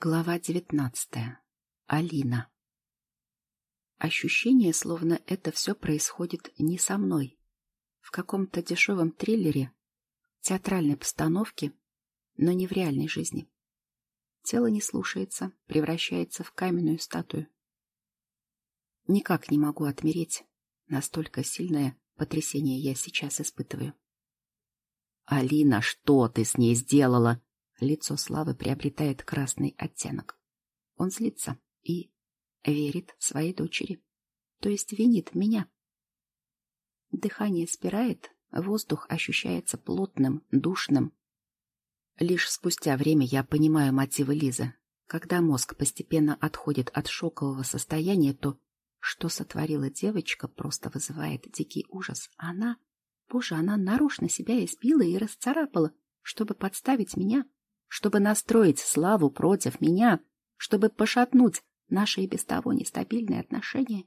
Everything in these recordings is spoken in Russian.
Глава девятнадцатая. Алина. Ощущение, словно это все происходит не со мной. В каком-то дешевом триллере, театральной постановке, но не в реальной жизни. Тело не слушается, превращается в каменную статую. Никак не могу отмереть. Настолько сильное потрясение я сейчас испытываю. «Алина, что ты с ней сделала?» Лицо Славы приобретает красный оттенок. Он злится и верит своей дочери, то есть винит меня. Дыхание спирает, воздух ощущается плотным, душным. Лишь спустя время я понимаю мотивы Лизы. Когда мозг постепенно отходит от шокового состояния, то, что сотворила девочка, просто вызывает дикий ужас. Она, боже, она нарочно себя избила и расцарапала, чтобы подставить меня чтобы настроить Славу против меня, чтобы пошатнуть наши и без того нестабильные отношения.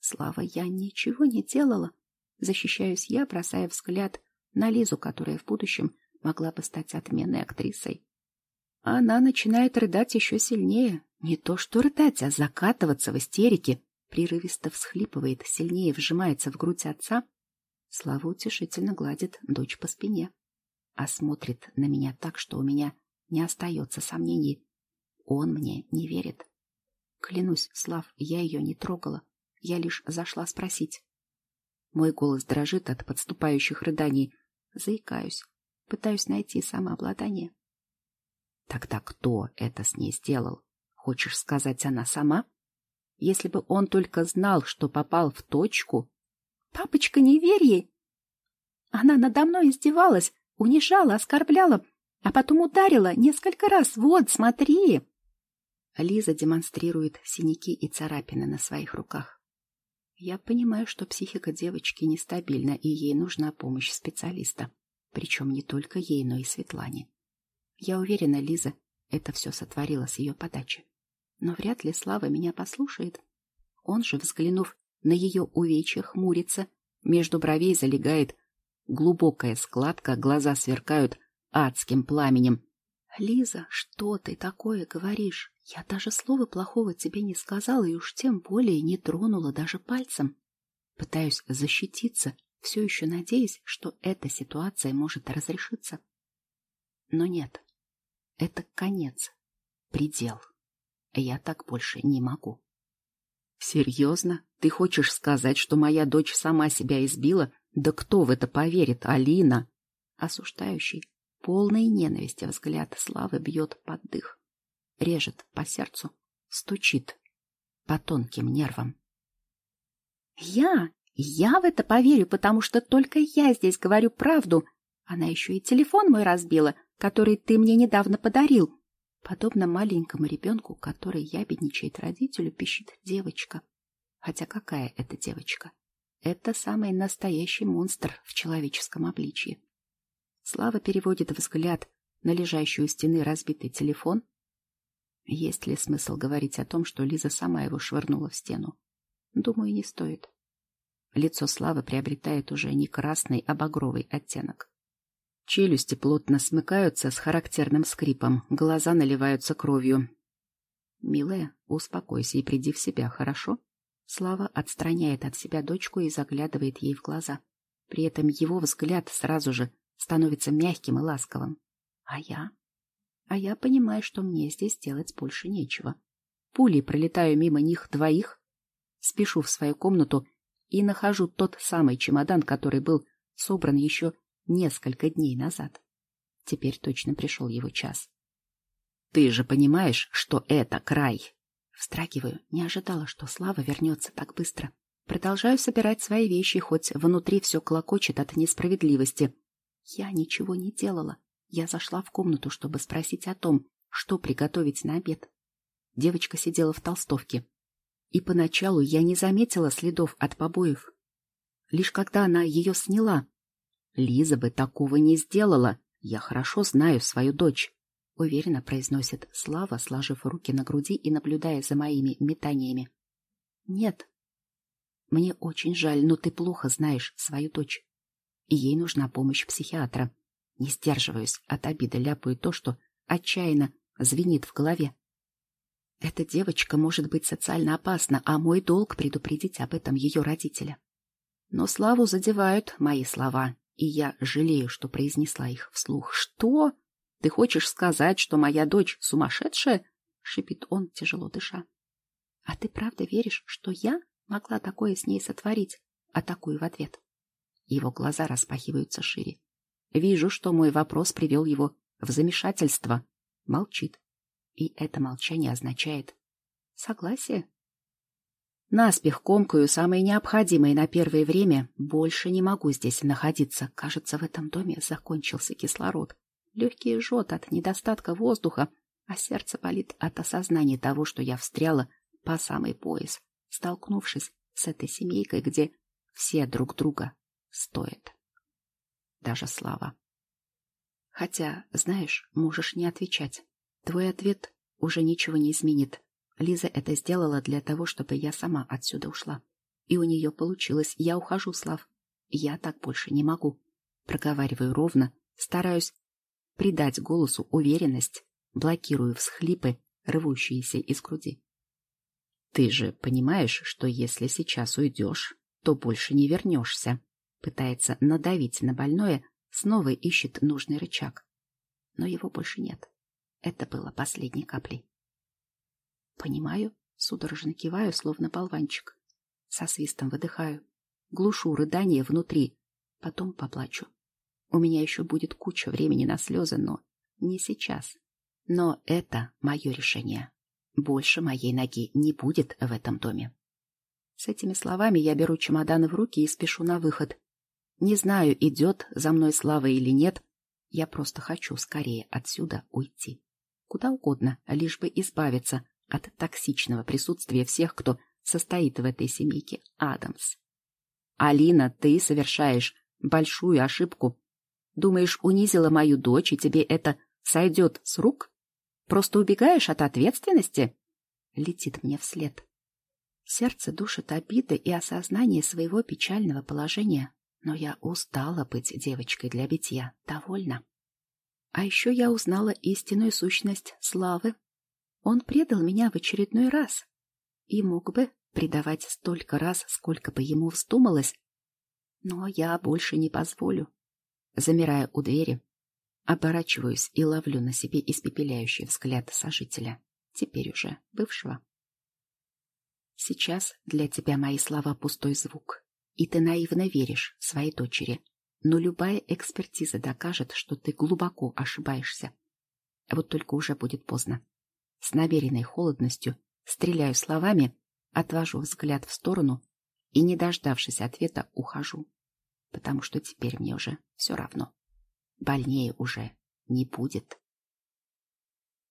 Слава, я ничего не делала. Защищаюсь я, бросая взгляд на Лизу, которая в будущем могла бы стать отменной актрисой. Она начинает рыдать еще сильнее. Не то что рыдать, а закатываться в истерике. Прерывисто всхлипывает, сильнее вжимается в грудь отца. Слава утешительно гладит дочь по спине а смотрит на меня так, что у меня не остается сомнений. Он мне не верит. Клянусь, Слав, я ее не трогала. Я лишь зашла спросить. Мой голос дрожит от подступающих рыданий. Заикаюсь. Пытаюсь найти самообладание. Тогда кто это с ней сделал? Хочешь сказать, она сама? Если бы он только знал, что попал в точку... Папочка, не верь ей! Она надо мной издевалась, унижала, оскорбляла, а потом ударила несколько раз. Вот, смотри!» Лиза демонстрирует синяки и царапины на своих руках. Я понимаю, что психика девочки нестабильна, и ей нужна помощь специалиста. Причем не только ей, но и Светлане. Я уверена, Лиза это все сотворила с ее подачи. Но вряд ли Слава меня послушает. Он же, взглянув на ее увечья, хмурится, между бровей залегает Глубокая складка, глаза сверкают адским пламенем. «Лиза, что ты такое говоришь? Я даже слова плохого тебе не сказала и уж тем более не тронула даже пальцем. Пытаюсь защититься, все еще надеясь, что эта ситуация может разрешиться. Но нет, это конец, предел. Я так больше не могу. Серьезно? Ты хочешь сказать, что моя дочь сама себя избила да кто в это поверит, Алина? Осуждающий, полный ненависти взгляд Славы бьет под дых. Режет по сердцу, стучит по тонким нервам. Я? Я в это поверю, потому что только я здесь говорю правду. Она еще и телефон мой разбила, который ты мне недавно подарил. Подобно маленькому ребенку, который ябедничает родителю, пищит девочка. Хотя какая это девочка? Это самый настоящий монстр в человеческом обличье. Слава переводит взгляд на лежащую у стены разбитый телефон. Есть ли смысл говорить о том, что Лиза сама его швырнула в стену? Думаю, не стоит. Лицо Славы приобретает уже не красный, а багровый оттенок. Челюсти плотно смыкаются с характерным скрипом, глаза наливаются кровью. «Милая, успокойся и приди в себя, хорошо?» Слава отстраняет от себя дочку и заглядывает ей в глаза. При этом его взгляд сразу же становится мягким и ласковым. А я? А я понимаю, что мне здесь делать больше нечего. Пулей пролетаю мимо них двоих, спешу в свою комнату и нахожу тот самый чемодан, который был собран еще несколько дней назад. Теперь точно пришел его час. Ты же понимаешь, что это край. Встрагиваю, не ожидала, что Слава вернется так быстро. Продолжаю собирать свои вещи, хоть внутри все клокочет от несправедливости. Я ничего не делала. Я зашла в комнату, чтобы спросить о том, что приготовить на обед. Девочка сидела в толстовке. И поначалу я не заметила следов от побоев. Лишь когда она ее сняла. Лиза бы такого не сделала. Я хорошо знаю свою дочь. — уверенно произносит Слава, сложив руки на груди и наблюдая за моими метаниями. «Нет. Мне очень жаль, но ты плохо знаешь свою дочь. Ей нужна помощь психиатра. Не сдерживаюсь от обиды, ляпаю то, что отчаянно звенит в голове. Эта девочка может быть социально опасна, а мой долг предупредить об этом ее родителя. Но Славу задевают мои слова, и я жалею, что произнесла их вслух. «Что? Ты хочешь сказать, что моя дочь сумасшедшая?» — шипит он, тяжело дыша. «А ты правда веришь, что я могла такое с ней сотворить?» — атакую в ответ. Его глаза распахиваются шире. Вижу, что мой вопрос привел его в замешательство. Молчит. И это молчание означает согласие. Наспех комкаю самое необходимое на первое время. Больше не могу здесь находиться. Кажется, в этом доме закончился кислород. Легкие жжет от недостатка воздуха, а сердце болит от осознания того, что я встряла по самый пояс, столкнувшись с этой семейкой, где все друг друга стоят. Даже слава. Хотя, знаешь, можешь не отвечать. Твой ответ уже ничего не изменит. Лиза это сделала для того, чтобы я сама отсюда ушла. И у нее получилось. Я ухожу, Слав. Я так больше не могу. Проговариваю ровно, стараюсь придать голосу уверенность, блокирую всхлипы, рвущиеся из груди. Ты же понимаешь, что если сейчас уйдешь, то больше не вернешься. Пытается надавить на больное, снова ищет нужный рычаг. Но его больше нет. Это было последней каплей. Понимаю, судорожно киваю, словно болванчик. Со свистом выдыхаю. Глушу рыдание внутри. Потом поплачу. У меня еще будет куча времени на слезы, но не сейчас. Но это мое решение. Больше моей ноги не будет в этом доме. С этими словами я беру чемоданы в руки и спешу на выход. Не знаю, идет за мной слава или нет. Я просто хочу скорее отсюда уйти. Куда угодно, лишь бы избавиться от токсичного присутствия всех, кто состоит в этой семейке Адамс. Алина, ты совершаешь большую ошибку. Думаешь, унизила мою дочь, и тебе это сойдет с рук? Просто убегаешь от ответственности? Летит мне вслед. Сердце душит обиды и осознание своего печального положения. Но я устала быть девочкой для битья. Довольно. А еще я узнала истинную сущность Славы. Он предал меня в очередной раз. И мог бы предавать столько раз, сколько бы ему вздумалось. Но я больше не позволю. Замирая у двери, оборачиваюсь и ловлю на себе испепеляющий взгляд сожителя, теперь уже бывшего. Сейчас для тебя мои слова пустой звук и ты наивно веришь своей дочери. Но любая экспертиза докажет, что ты глубоко ошибаешься. Вот только уже будет поздно. С намеренной холодностью стреляю словами, отвожу взгляд в сторону и, не дождавшись ответа, ухожу. Потому что теперь мне уже все равно. Больнее уже не будет.